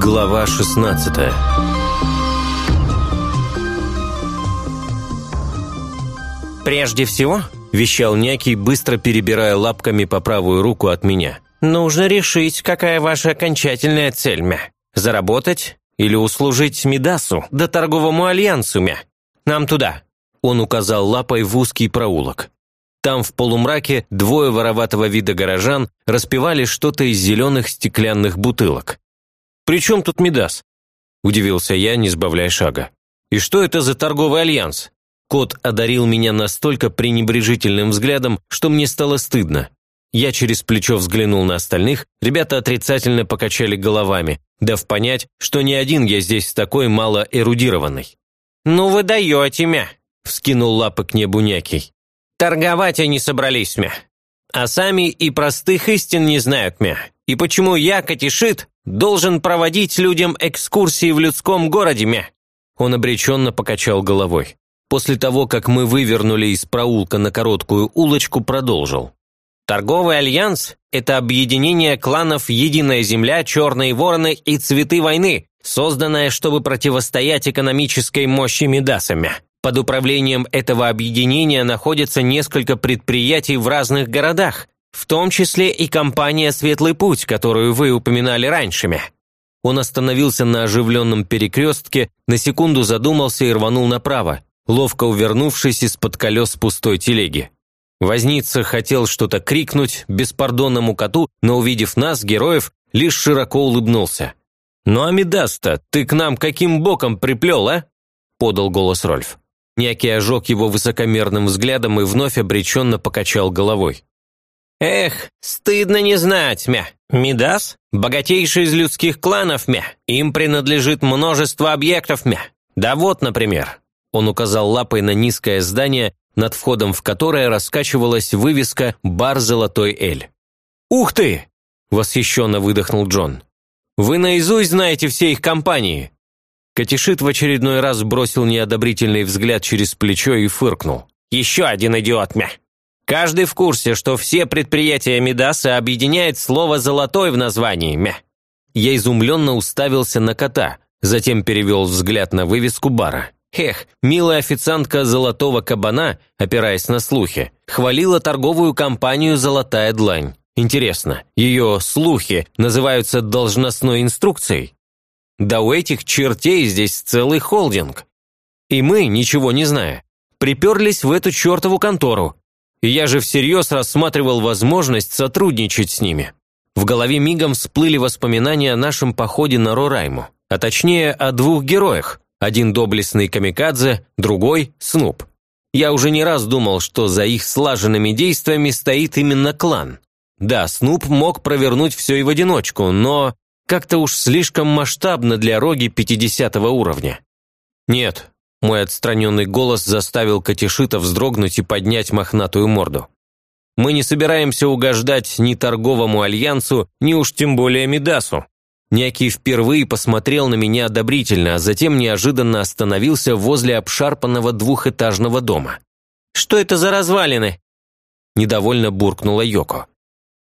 Глава 16 «Прежде всего», – вещал Някий, быстро перебирая лапками по правую руку от меня, «нужно решить, какая ваша окончательная цель, мя. Заработать или услужить Мидасу, да торговому альянсу, мя. Нам туда». Он указал лапой в узкий проулок. Там в полумраке двое вороватого вида горожан распивали что-то из зеленых стеклянных бутылок. «При чем тут Мидас?» – удивился я, не сбавляя шага. «И что это за торговый альянс?» Кот одарил меня настолько пренебрежительным взглядом, что мне стало стыдно. Я через плечо взглянул на остальных, ребята отрицательно покачали головами, дав понять, что не один я здесь такой малоэрудированный. «Ну вы даете, мя!» – вскинул лапы к небу Някий. «Торговать они собрались, мя. А сами и простых истин не знают, мя. И почему я, Катишит, должен проводить людям экскурсии в людском городе, мя?» Он обреченно покачал головой. После того, как мы вывернули из проулка на короткую улочку, продолжил. Торговый альянс – это объединение кланов «Единая земля», «Черные вороны» и «Цветы войны», созданное, чтобы противостоять экономической мощи Медасами. Под управлением этого объединения находится несколько предприятий в разных городах, в том числе и компания «Светлый путь», которую вы упоминали раньше. Он остановился на оживленном перекрестке, на секунду задумался и рванул направо, ловко увернувшись из-под колес пустой телеги. Возница хотел что-то крикнуть беспардонному коту, но, увидев нас, героев, лишь широко улыбнулся. «Ну, Амидаста, ты к нам каким боком приплел, а?» – подал голос Рольф. Някий ожег его высокомерным взглядом и вновь обреченно покачал головой. «Эх, стыдно не знать, мя. Мидас – богатейший из людских кланов, мя. Им принадлежит множество объектов, мя. Да вот, например». Он указал лапой на низкое здание, над входом в которое раскачивалась вывеска «Бар Золотой Эль». «Ух ты!» – восхищенно выдохнул Джон. «Вы наизусть знаете все их компании!» Катишит в очередной раз бросил неодобрительный взгляд через плечо и фыркнул. «Еще один идиот, мя! Каждый в курсе, что все предприятия Мидаса объединяет слово «золотой» в названии, мя!» Я изумленно уставился на кота, затем перевел взгляд на вывеску бара. Эх, милая официантка золотого кабана, опираясь на слухи, хвалила торговую компанию «Золотая длань». Интересно, ее слухи называются должностной инструкцией? Да у этих чертей здесь целый холдинг. И мы, ничего не зная, приперлись в эту чертову контору. Я же всерьез рассматривал возможность сотрудничать с ними. В голове мигом всплыли воспоминания о нашем походе на Рорайму, а точнее о двух героях, один доблестный камикадзе, другой – Снуп. Я уже не раз думал, что за их слаженными действиями стоит именно клан. Да, Снуп мог провернуть все и в одиночку, но как-то уж слишком масштабно для роги 50 уровня. Нет, мой отстраненный голос заставил Катишита вздрогнуть и поднять мохнатую морду. Мы не собираемся угождать ни торговому альянсу, ни уж тем более Мидасу. Некий впервые посмотрел на меня одобрительно, а затем неожиданно остановился возле обшарпанного двухэтажного дома. «Что это за развалины?» Недовольно буркнула Йоко.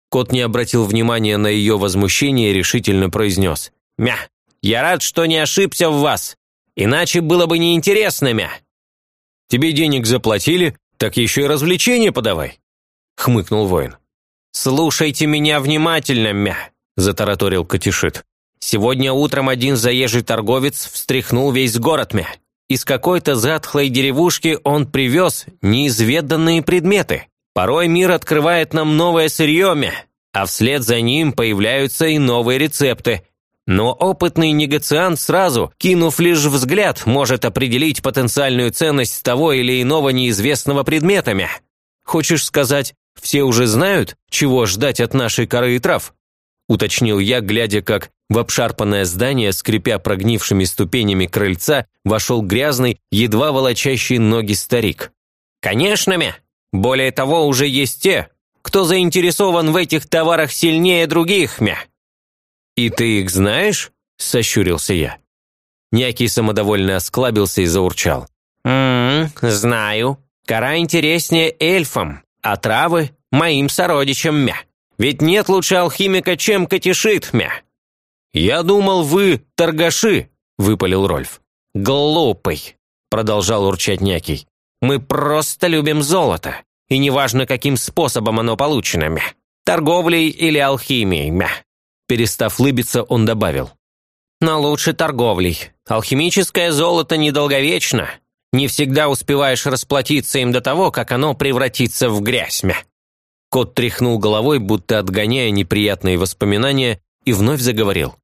Кот не обратил внимания на ее возмущение и решительно произнес. «Мя, я рад, что не ошибся в вас, иначе было бы неинтересно, мя». «Тебе денег заплатили, так еще и развлечения подавай», хмыкнул воин. «Слушайте меня внимательно, мя», затараторил Катишит. «Сегодня утром один заезжий торговец встряхнул весь город мя. Из какой-то затхлой деревушки он привез неизведанные предметы. Порой мир открывает нам новое сырье а вслед за ним появляются и новые рецепты. Но опытный негациант сразу, кинув лишь взгляд, может определить потенциальную ценность того или иного неизвестного предмета мя. Хочешь сказать, все уже знают, чего ждать от нашей коры и трав?» уточнил я, глядя, как в обшарпанное здание, скрипя прогнившими ступенями крыльца, вошел грязный, едва волочащий ноги старик. «Конечно, мя! Более того, уже есть те, кто заинтересован в этих товарах сильнее других, мя!» «И ты их знаешь?» – сощурился я. Някий самодовольно осклабился и заурчал. «М-м, знаю. Кора интереснее эльфам. а травы – моим сородичам мя. Ведь нет лучше алхимика, чем Катишит мя». «Я думал, вы торгаши», – выпалил Рольф. «Глупый», – продолжал урчать Някий. «Мы просто любим золото, и неважно, каким способом оно получено. Торговлей или алхимией, мя». Перестав лыбиться, он добавил. «Но лучше торговлей. Алхимическое золото недолговечно. Не всегда успеваешь расплатиться им до того, как оно превратится в грязь, мя». Кот тряхнул головой, будто отгоняя неприятные воспоминания, и вновь заговорил.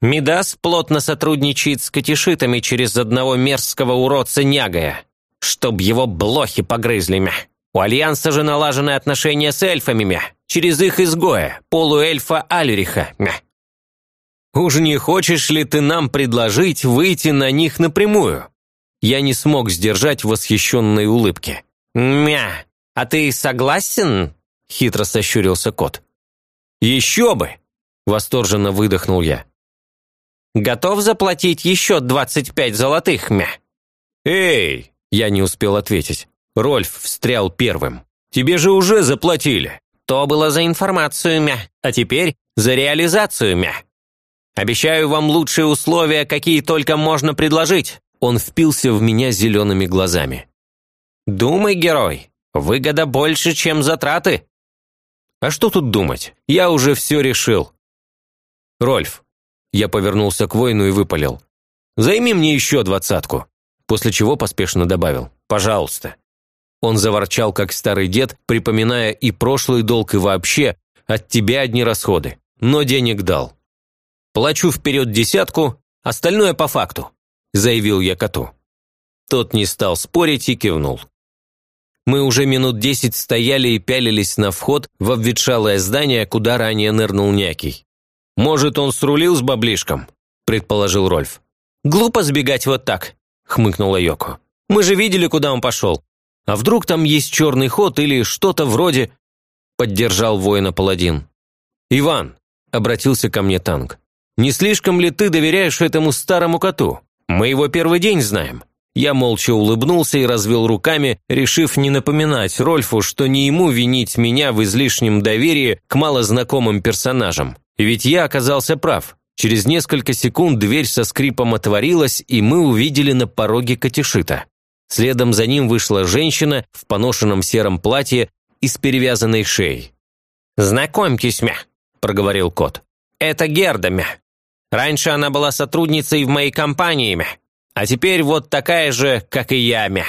«Мидас плотно сотрудничает с катишитами через одного мерзкого уродца Нягая, чтоб его блохи погрызли, мя. У Альянса же налажены отношения с эльфами, мя, через их изгоя, полуэльфа Альриха, мя. Уж не хочешь ли ты нам предложить выйти на них напрямую?» Я не смог сдержать восхищенной улыбки. «Мя, а ты согласен?» – хитро сощурился кот. «Еще бы!» – восторженно выдохнул я. «Готов заплатить еще двадцать пять золотых, мя?» «Эй!» – я не успел ответить. Рольф встрял первым. «Тебе же уже заплатили!» «То было за информацию, мя, а теперь за реализацию, мя. Обещаю вам лучшие условия, какие только можно предложить. Он впился в меня зелеными глазами. «Думай, герой, выгода больше, чем затраты». «А что тут думать? Я уже все решил». «Рольф», я повернулся к воину и выпалил. «Займи мне еще двадцатку», после чего поспешно добавил. «Пожалуйста». Он заворчал, как старый дед, припоминая и прошлый долг, и вообще, от тебя одни расходы. Но денег дал. Плачу вперед десятку, остальное по факту заявил я коту. Тот не стал спорить и кивнул. Мы уже минут десять стояли и пялились на вход в обветшалое здание, куда ранее нырнул Някий. «Может, он срулил с баблишком?» – предположил Рольф. «Глупо сбегать вот так», – хмыкнула Йоко. «Мы же видели, куда он пошел. А вдруг там есть черный ход или что-то вроде...» – поддержал воина паладин. «Иван», – обратился ко мне танк, – «не слишком ли ты доверяешь этому старому коту?» Мы его первый день знаем». Я молча улыбнулся и развел руками, решив не напоминать Рольфу, что не ему винить меня в излишнем доверии к малознакомым персонажам. Ведь я оказался прав. Через несколько секунд дверь со скрипом отворилась, и мы увидели на пороге Катишита. Следом за ним вышла женщина в поношенном сером платье и с перевязанной шеей. «Знакомьтесь, мя», – проговорил кот. «Это Герда, мя. Раньше она была сотрудницей в моей компании, мя. А теперь вот такая же, как и я, мя».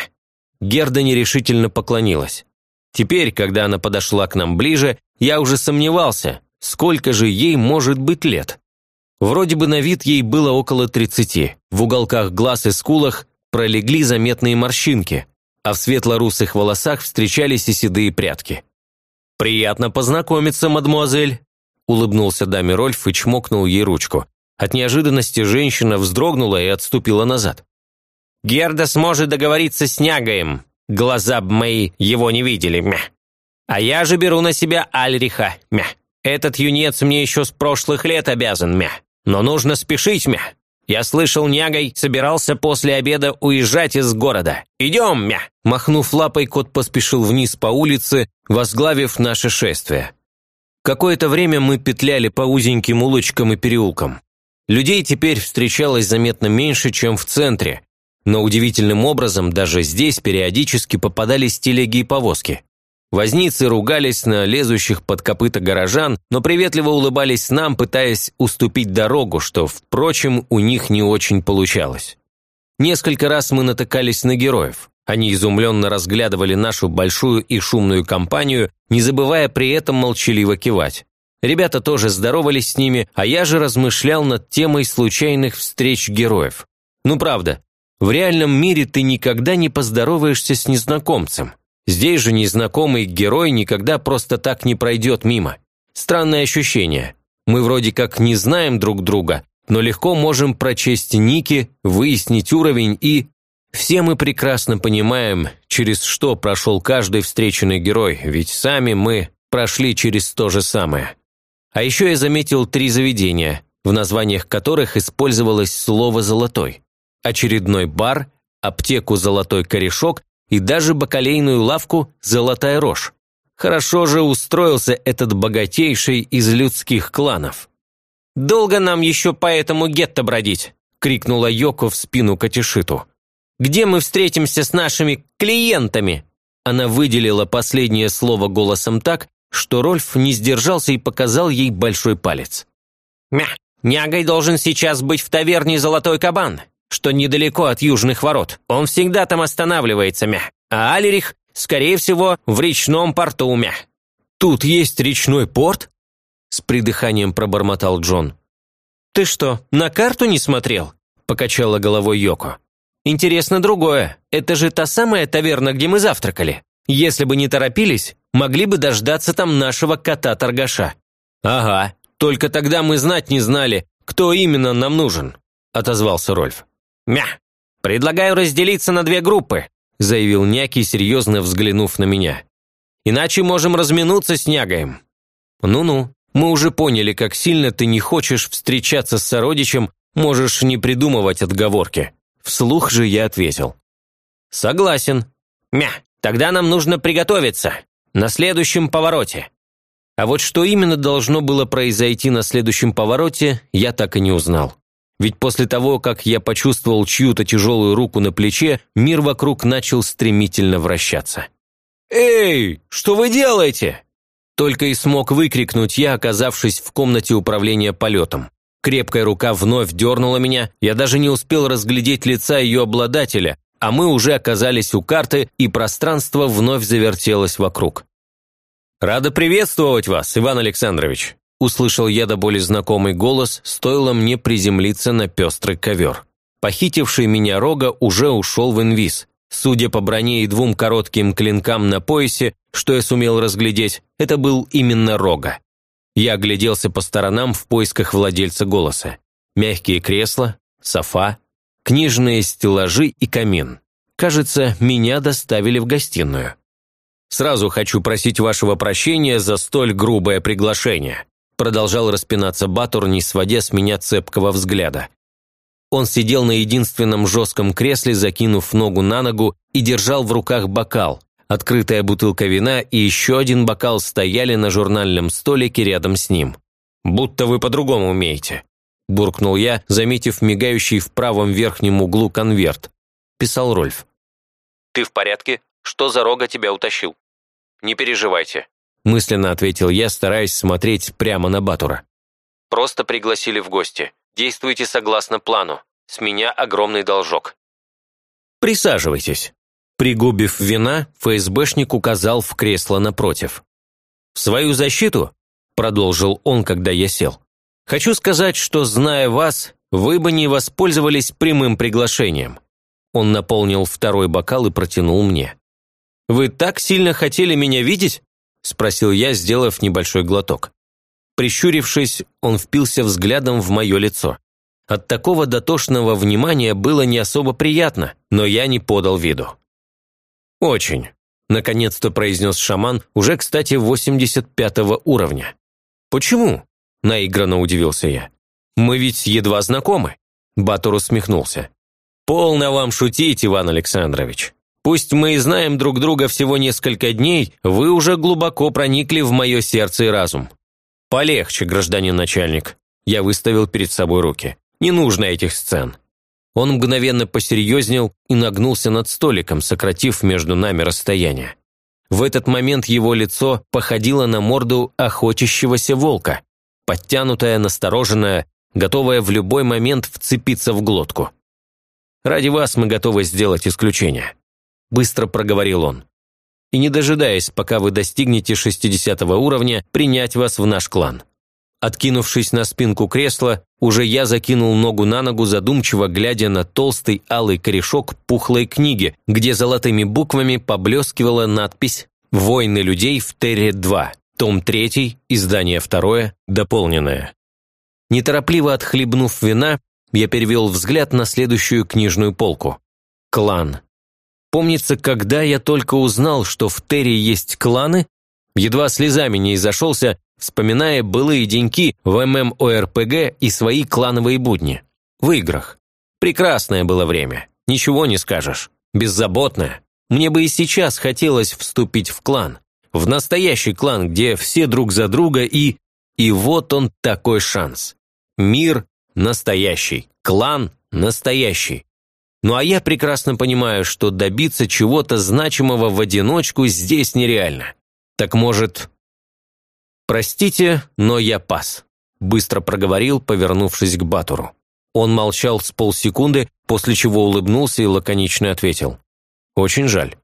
Герда нерешительно поклонилась. Теперь, когда она подошла к нам ближе, я уже сомневался, сколько же ей может быть лет. Вроде бы на вид ей было около тридцати. В уголках глаз и скулах пролегли заметные морщинки, а в светло-русых волосах встречались и седые прядки. «Приятно познакомиться, мадемуазель», – улыбнулся даме Рольф и чмокнул ей ручку. От неожиданности женщина вздрогнула и отступила назад. «Герда сможет договориться с Нягаем. Глаза б мои его не видели, мя. А я же беру на себя Альриха, мя. Этот юнец мне еще с прошлых лет обязан, мя. Но нужно спешить, мя. Я слышал, Нягай собирался после обеда уезжать из города. Идем, мя!» Махнув лапой, кот поспешил вниз по улице, возглавив наше шествие. Какое-то время мы петляли по узеньким улочкам и переулкам. Людей теперь встречалось заметно меньше, чем в центре, но удивительным образом даже здесь периодически попадались телеги и повозки. Возницы ругались на лезущих под копыта горожан, но приветливо улыбались нам, пытаясь уступить дорогу, что, впрочем, у них не очень получалось. Несколько раз мы натыкались на героев. Они изумленно разглядывали нашу большую и шумную компанию, не забывая при этом молчаливо кивать. Ребята тоже здоровались с ними, а я же размышлял над темой случайных встреч героев. Ну правда, в реальном мире ты никогда не поздороваешься с незнакомцем. Здесь же незнакомый герой никогда просто так не пройдет мимо. Странное ощущение. Мы вроде как не знаем друг друга, но легко можем прочесть ники, выяснить уровень и... Все мы прекрасно понимаем, через что прошел каждый встреченный герой, ведь сами мы прошли через то же самое. А еще я заметил три заведения, в названиях которых использовалось слово «золотой». Очередной бар, аптеку «Золотой корешок» и даже бакалейную лавку «Золотая рожь». Хорошо же устроился этот богатейший из людских кланов. «Долго нам еще по этому гетто бродить?» – крикнула Йоко в спину Катишиту. «Где мы встретимся с нашими клиентами?» Она выделила последнее слово голосом так, что Рольф не сдержался и показал ей большой палец. «Мя, Нягой должен сейчас быть в таверне «Золотой кабан», что недалеко от южных ворот. Он всегда там останавливается, мя. А Алерих, скорее всего, в речном порту, мя». «Тут есть речной порт?» С придыханием пробормотал Джон. «Ты что, на карту не смотрел?» Покачала головой Йоко. «Интересно другое. Это же та самая таверна, где мы завтракали. Если бы не торопились, могли бы дождаться там нашего кота-торгаша». «Ага, только тогда мы знать не знали, кто именно нам нужен», отозвался Рольф. «Мя! Предлагаю разделиться на две группы», заявил Няки, серьезно взглянув на меня. «Иначе можем разминуться с Нягаем». «Ну-ну, мы уже поняли, как сильно ты не хочешь встречаться с сородичем, можешь не придумывать отговорки». Вслух же я ответил. «Согласен. Мя, тогда нам нужно приготовиться. На следующем повороте». А вот что именно должно было произойти на следующем повороте, я так и не узнал. Ведь после того, как я почувствовал чью-то тяжелую руку на плече, мир вокруг начал стремительно вращаться. «Эй, что вы делаете?» Только и смог выкрикнуть я, оказавшись в комнате управления полетом. Крепкая рука вновь дернула меня, я даже не успел разглядеть лица ее обладателя, а мы уже оказались у карты, и пространство вновь завертелось вокруг. «Рада приветствовать вас, Иван Александрович!» Услышал я до боли знакомый голос, стоило мне приземлиться на пестрый ковер. Похитивший меня рога уже ушел в инвиз. Судя по броне и двум коротким клинкам на поясе, что я сумел разглядеть, это был именно рога. Я огляделся по сторонам в поисках владельца голоса. Мягкие кресла, софа, книжные стеллажи и камин. Кажется, меня доставили в гостиную. Сразу хочу просить вашего прощения за столь грубое приглашение. Продолжал распинаться Батур, не сводя с меня цепкого взгляда. Он сидел на единственном жестком кресле, закинув ногу на ногу и держал в руках бокал. Открытая бутылка вина и еще один бокал стояли на журнальном столике рядом с ним. «Будто вы по-другому умеете», – буркнул я, заметив мигающий в правом верхнем углу конверт. Писал Рольф. «Ты в порядке? Что за рога тебя утащил?» «Не переживайте», мысленно ответил я, стараясь смотреть прямо на Батура. «Просто пригласили в гости. Действуйте согласно плану. С меня огромный должок». «Присаживайтесь». Пригубив вина, ФСБшник указал в кресло напротив. «В свою защиту», – продолжил он, когда я сел, – «хочу сказать, что, зная вас, вы бы не воспользовались прямым приглашением». Он наполнил второй бокал и протянул мне. «Вы так сильно хотели меня видеть?» – спросил я, сделав небольшой глоток. Прищурившись, он впился взглядом в мое лицо. От такого дотошного внимания было не особо приятно, но я не подал виду. «Очень», – наконец-то произнес шаман, уже, кстати, 85 уровня. «Почему?» – наигранно удивился я. «Мы ведь едва знакомы». Батур усмехнулся. «Полно вам шутить, Иван Александрович. Пусть мы и знаем друг друга всего несколько дней, вы уже глубоко проникли в мое сердце и разум. Полегче, гражданин начальник. Я выставил перед собой руки. Не нужно этих сцен. Он мгновенно посерьезнел и нагнулся над столиком, сократив между нами расстояние. В этот момент его лицо походило на морду охотящегося волка, подтянутое, настороженное, готовое в любой момент вцепиться в глотку. Ради вас мы готовы сделать исключение быстро проговорил он. «И не дожидаясь, пока вы достигнете 60 уровня, принять вас в наш клан». Откинувшись на спинку кресла, уже я закинул ногу на ногу, задумчиво глядя на толстый алый корешок пухлой книги, где золотыми буквами поблескивала надпись «Войны людей в Терре-2», том 3, издание 2, дополненное. Неторопливо отхлебнув вина, я перевел взгляд на следующую книжную полку. «Клан. Помнится, когда я только узнал, что в Терри есть кланы, едва слезами не изошелся, вспоминая былые деньки в ММОРПГ и свои клановые будни. В играх. Прекрасное было время, ничего не скажешь. Беззаботное. Мне бы и сейчас хотелось вступить в клан. В настоящий клан, где все друг за друга и... И вот он такой шанс. Мир настоящий, клан настоящий. Ну а я прекрасно понимаю, что добиться чего-то значимого в одиночку здесь нереально. Так может... «Простите, но я пас», – быстро проговорил, повернувшись к Батуру. Он молчал с полсекунды, после чего улыбнулся и лаконично ответил. «Очень жаль».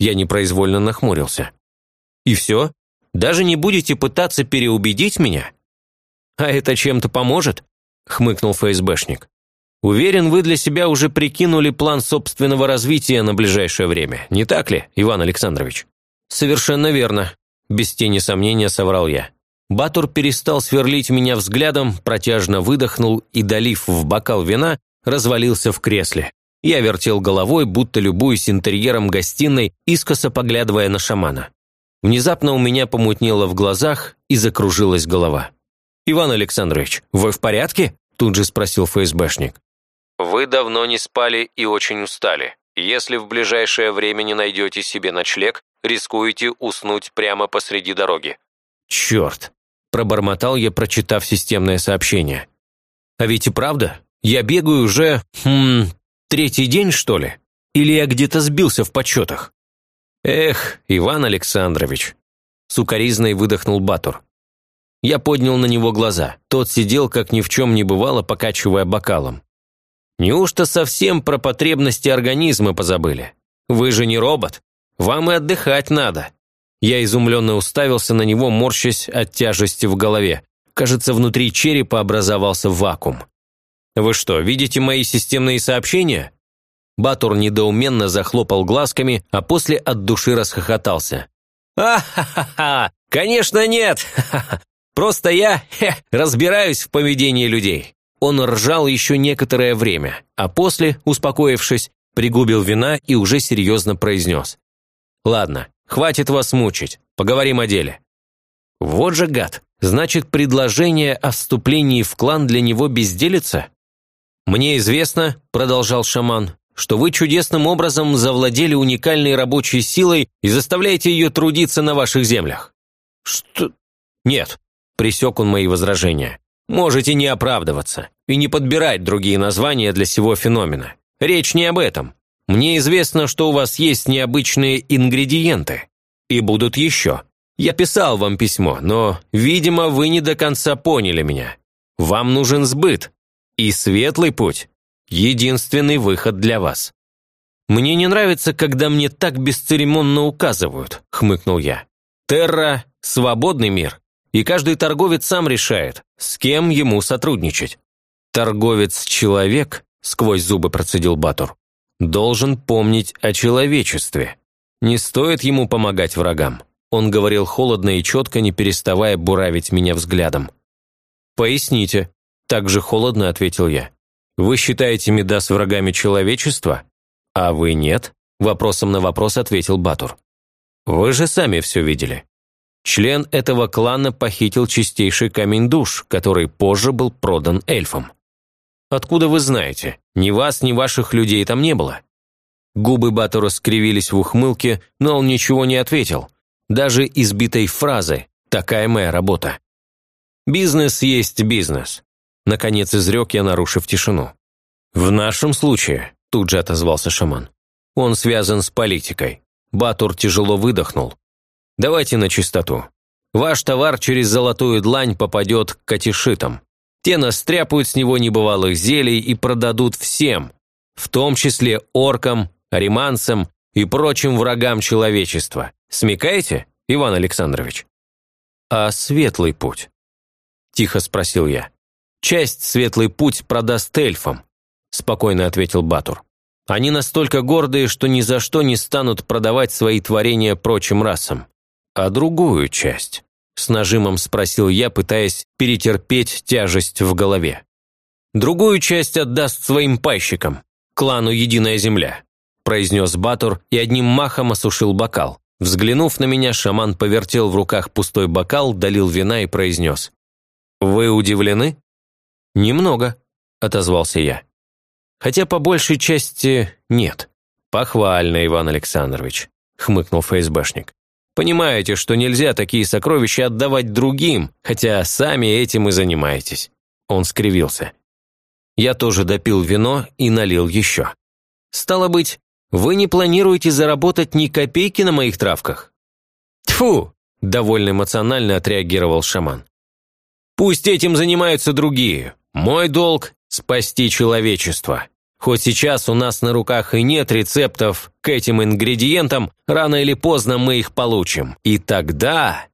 Я непроизвольно нахмурился. «И все? Даже не будете пытаться переубедить меня?» «А это чем-то поможет?» – хмыкнул ФСБшник. «Уверен, вы для себя уже прикинули план собственного развития на ближайшее время, не так ли, Иван Александрович?» «Совершенно верно», – без тени сомнения соврал я. Батур перестал сверлить меня взглядом, протяжно выдохнул и, долив в бокал вина, развалился в кресле. Я вертел головой, будто любуясь интерьером гостиной, искоса поглядывая на шамана. Внезапно у меня помутнело в глазах и закружилась голова. «Иван Александрович, вы в порядке?» – тут же спросил ФСБшник. «Вы давно не спали и очень устали. Если в ближайшее время не найдете себе ночлег, рискуете уснуть прямо посреди дороги». «Черт!» – пробормотал я, прочитав системное сообщение. «А ведь и правда, я бегаю уже, хм, третий день, что ли? Или я где-то сбился в подсчетах?» «Эх, Иван Александрович!» – сукоризной выдохнул Батур. Я поднял на него глаза. Тот сидел, как ни в чем не бывало, покачивая бокалом. «Неужто совсем про потребности организма позабыли? Вы же не робот. Вам и отдыхать надо». Я изумленно уставился на него, морщась от тяжести в голове. Кажется, внутри черепа образовался вакуум. «Вы что, видите мои системные сообщения?» Батур недоуменно захлопал глазками, а после от души расхохотался. «А-ха-ха-ха! Конечно нет! Просто я хе, разбираюсь в поведении людей». Он ржал еще некоторое время, а после, успокоившись, пригубил вина и уже серьезно произнес. «Ладно, хватит вас мучить, поговорим о деле». Вот же гад, значит, предложение о вступлении в клан для него безделица? «Мне известно», – продолжал шаман, что вы чудесным образом завладели уникальной рабочей силой и заставляете ее трудиться на ваших землях». «Что?» «Нет», – пресек он мои возражения. «Можете не оправдываться и не подбирать другие названия для всего феномена. Речь не об этом. Мне известно, что у вас есть необычные ингредиенты. И будут еще. Я писал вам письмо, но, видимо, вы не до конца поняли меня. Вам нужен сбыт. И светлый путь единственный выход для вас». «Мне не нравится, когда мне так бесцеремонно указывают», – хмыкнул я. «Терра – свободный мир, и каждый торговец сам решает, с кем ему сотрудничать». «Торговец-человек», – сквозь зубы процедил Батур, – «должен помнить о человечестве. Не стоит ему помогать врагам». Он говорил холодно и четко, не переставая буравить меня взглядом. «Поясните», – так же холодно ответил я. Вы считаете Медас врагами человечества? А вы нет? Вопросом на вопрос ответил Батур. Вы же сами все видели. Член этого клана похитил чистейший камень душ, который позже был продан эльфам. Откуда вы знаете? Ни вас, ни ваших людей там не было. Губы Батура скривились в ухмылке, но он ничего не ответил. Даже избитой фразы «такая моя работа». Бизнес есть бизнес. Наконец изрек я, нарушив тишину. «В нашем случае», – тут же отозвался шаман. «Он связан с политикой». Батур тяжело выдохнул. «Давайте на чистоту. Ваш товар через золотую длань попадет к катишитам. Те настряпают с него небывалых зелий и продадут всем, в том числе оркам, ариманцам и прочим врагам человечества. Смекаете, Иван Александрович?» «А светлый путь?» – тихо спросил я. Часть светлый путь продаст эльфам», – спокойно ответил Батур. «Они настолько гордые, что ни за что не станут продавать свои творения прочим расам. А другую часть?» – с нажимом спросил я, пытаясь перетерпеть тяжесть в голове. «Другую часть отдаст своим пайщикам, клану Единая Земля», – произнес Батур и одним махом осушил бокал. Взглянув на меня, шаман повертел в руках пустой бокал, долил вина и произнес. «Вы удивлены?» «Немного», – отозвался я. «Хотя по большей части нет». «Похвально, Иван Александрович», – хмыкнул ФСБшник. Понимаете, что нельзя такие сокровища отдавать другим, хотя сами этим и занимаетесь». Он скривился. Я тоже допил вино и налил еще. «Стало быть, вы не планируете заработать ни копейки на моих травках?» «Тьфу!» – довольно эмоционально отреагировал шаман. «Пусть этим занимаются другие. Мой долг – спасти человечество. Хоть сейчас у нас на руках и нет рецептов к этим ингредиентам, рано или поздно мы их получим. И тогда...»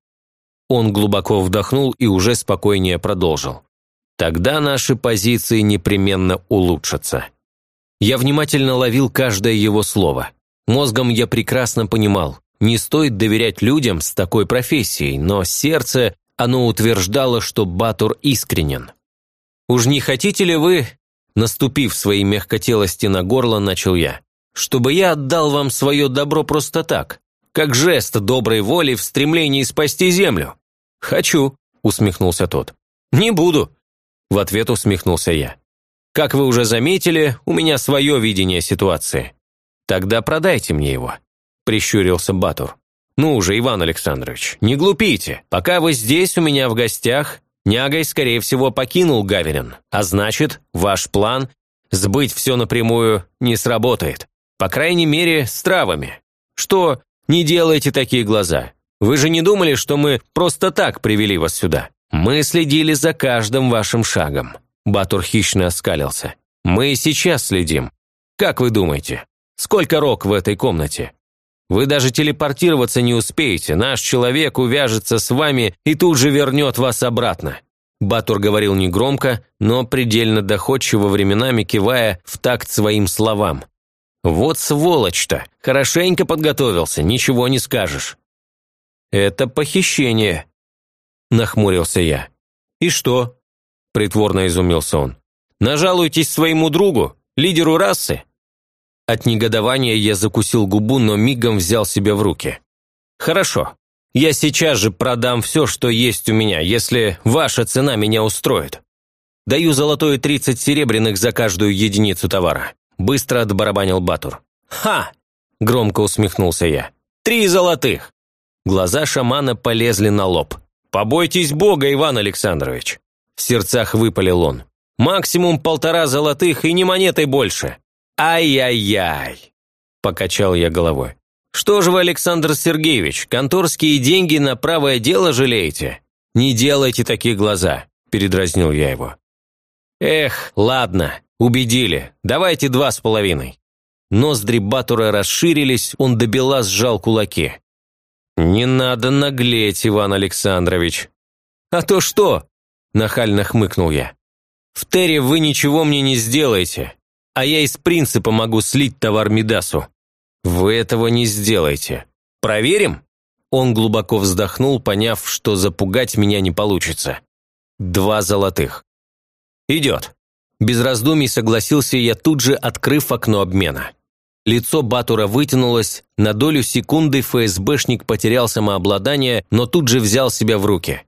Он глубоко вдохнул и уже спокойнее продолжил. «Тогда наши позиции непременно улучшатся». Я внимательно ловил каждое его слово. Мозгом я прекрасно понимал, не стоит доверять людям с такой профессией, но сердце, оно утверждало, что Батур искренен. «Уж не хотите ли вы Наступив своей мягкотелости на горло, начал я. «Чтобы я отдал вам свое добро просто так, как жест доброй воли в стремлении спасти землю». «Хочу», – усмехнулся тот. «Не буду», – в ответ усмехнулся я. «Как вы уже заметили, у меня свое видение ситуации». «Тогда продайте мне его», – прищурился Батур. «Ну уже, Иван Александрович, не глупите. Пока вы здесь у меня в гостях, Нягой, скорее всего, покинул Гаверин, а значит, ваш план сбыть все напрямую не сработает. По крайней мере, с травами. Что, не делайте такие глаза. Вы же не думали, что мы просто так привели вас сюда? Мы следили за каждым вашим шагом. Батур хищно оскалился. Мы сейчас следим. Как вы думаете, сколько рок в этой комнате? Вы даже телепортироваться не успеете, наш человек увяжется с вами и тут же вернет вас обратно». Батур говорил негромко, но предельно доходчиво временами кивая в такт своим словам. «Вот сволочь-то! Хорошенько подготовился, ничего не скажешь». «Это похищение», – нахмурился я. «И что?» – притворно изумился он. «Нажалуйтесь своему другу, лидеру расы?» От негодования я закусил губу, но мигом взял себя в руки. «Хорошо. Я сейчас же продам все, что есть у меня, если ваша цена меня устроит. Даю золотое тридцать серебряных за каждую единицу товара». Быстро отбарабанил Батур. «Ха!» – громко усмехнулся я. «Три золотых!» Глаза шамана полезли на лоб. «Побойтесь Бога, Иван Александрович!» В сердцах выпалил он. «Максимум полтора золотых и не монетой больше. «Ай-яй-яй!» – покачал я головой. «Что же вы, Александр Сергеевич, конторские деньги на правое дело жалеете? Не делайте такие глаза!» – передразнил я его. «Эх, ладно, убедили. Давайте два с половиной». Ноздри Батура расширились, он до бела сжал кулаки. «Не надо наглеть, Иван Александрович». «А то что?» – нахально хмыкнул я. «В Терре вы ничего мне не сделаете а я из принципа могу слить товар Мидасу. Вы этого не сделаете. Проверим?» Он глубоко вздохнул, поняв, что запугать меня не получится. Два золотых. «Идет». Без раздумий согласился я тут же, открыв окно обмена. Лицо Батура вытянулось, на долю секунды ФСБшник потерял самообладание, но тут же взял себя в руки.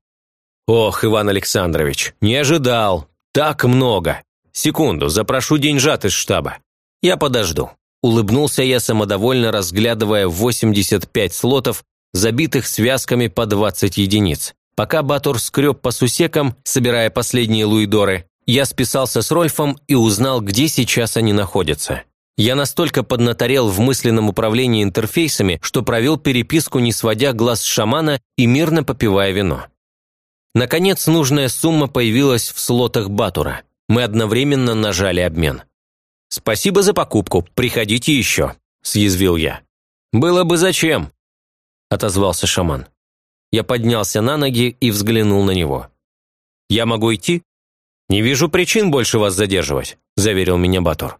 «Ох, Иван Александрович, не ожидал! Так много! «Секунду, запрошу деньжат из штаба». «Я подожду». Улыбнулся я, самодовольно разглядывая 85 слотов, забитых связками по 20 единиц. Пока Батур скреб по сусекам, собирая последние луидоры, я списался с Рольфом и узнал, где сейчас они находятся. Я настолько поднаторел в мысленном управлении интерфейсами, что провел переписку, не сводя глаз с шамана и мирно попивая вино. Наконец, нужная сумма появилась в слотах Батура. Мы одновременно нажали обмен. «Спасибо за покупку, приходите еще», – съязвил я. «Было бы зачем», – отозвался шаман. Я поднялся на ноги и взглянул на него. «Я могу идти?» «Не вижу причин больше вас задерживать», – заверил меня Батур.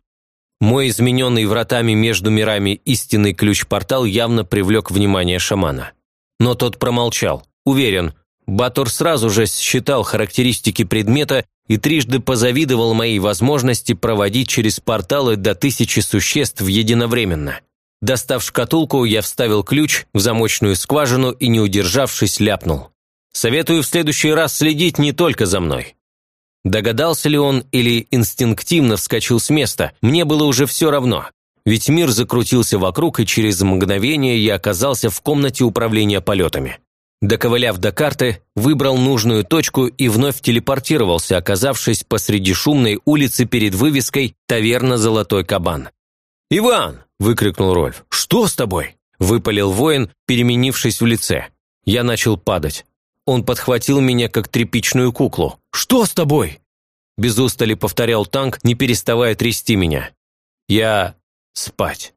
Мой измененный вратами между мирами истинный ключ-портал явно привлек внимание шамана. Но тот промолчал. Уверен, Батур сразу же считал характеристики предмета и трижды позавидовал моей возможности проводить через порталы до тысячи существ единовременно. Достав шкатулку, я вставил ключ в замочную скважину и, не удержавшись, ляпнул. «Советую в следующий раз следить не только за мной». Догадался ли он или инстинктивно вскочил с места, мне было уже все равно. ведь мир закрутился вокруг, и через мгновение я оказался в комнате управления полетами. Доковыляв до карты, выбрал нужную точку и вновь телепортировался, оказавшись посреди шумной улицы перед вывеской «Таверна Золотой Кабан». «Иван!» – выкрикнул Рольф. «Что с тобой?» – выпалил воин, переменившись в лице. Я начал падать. Он подхватил меня, как тряпичную куклу. «Что с тобой?» Без устали повторял танк, не переставая трясти меня. Я... спать.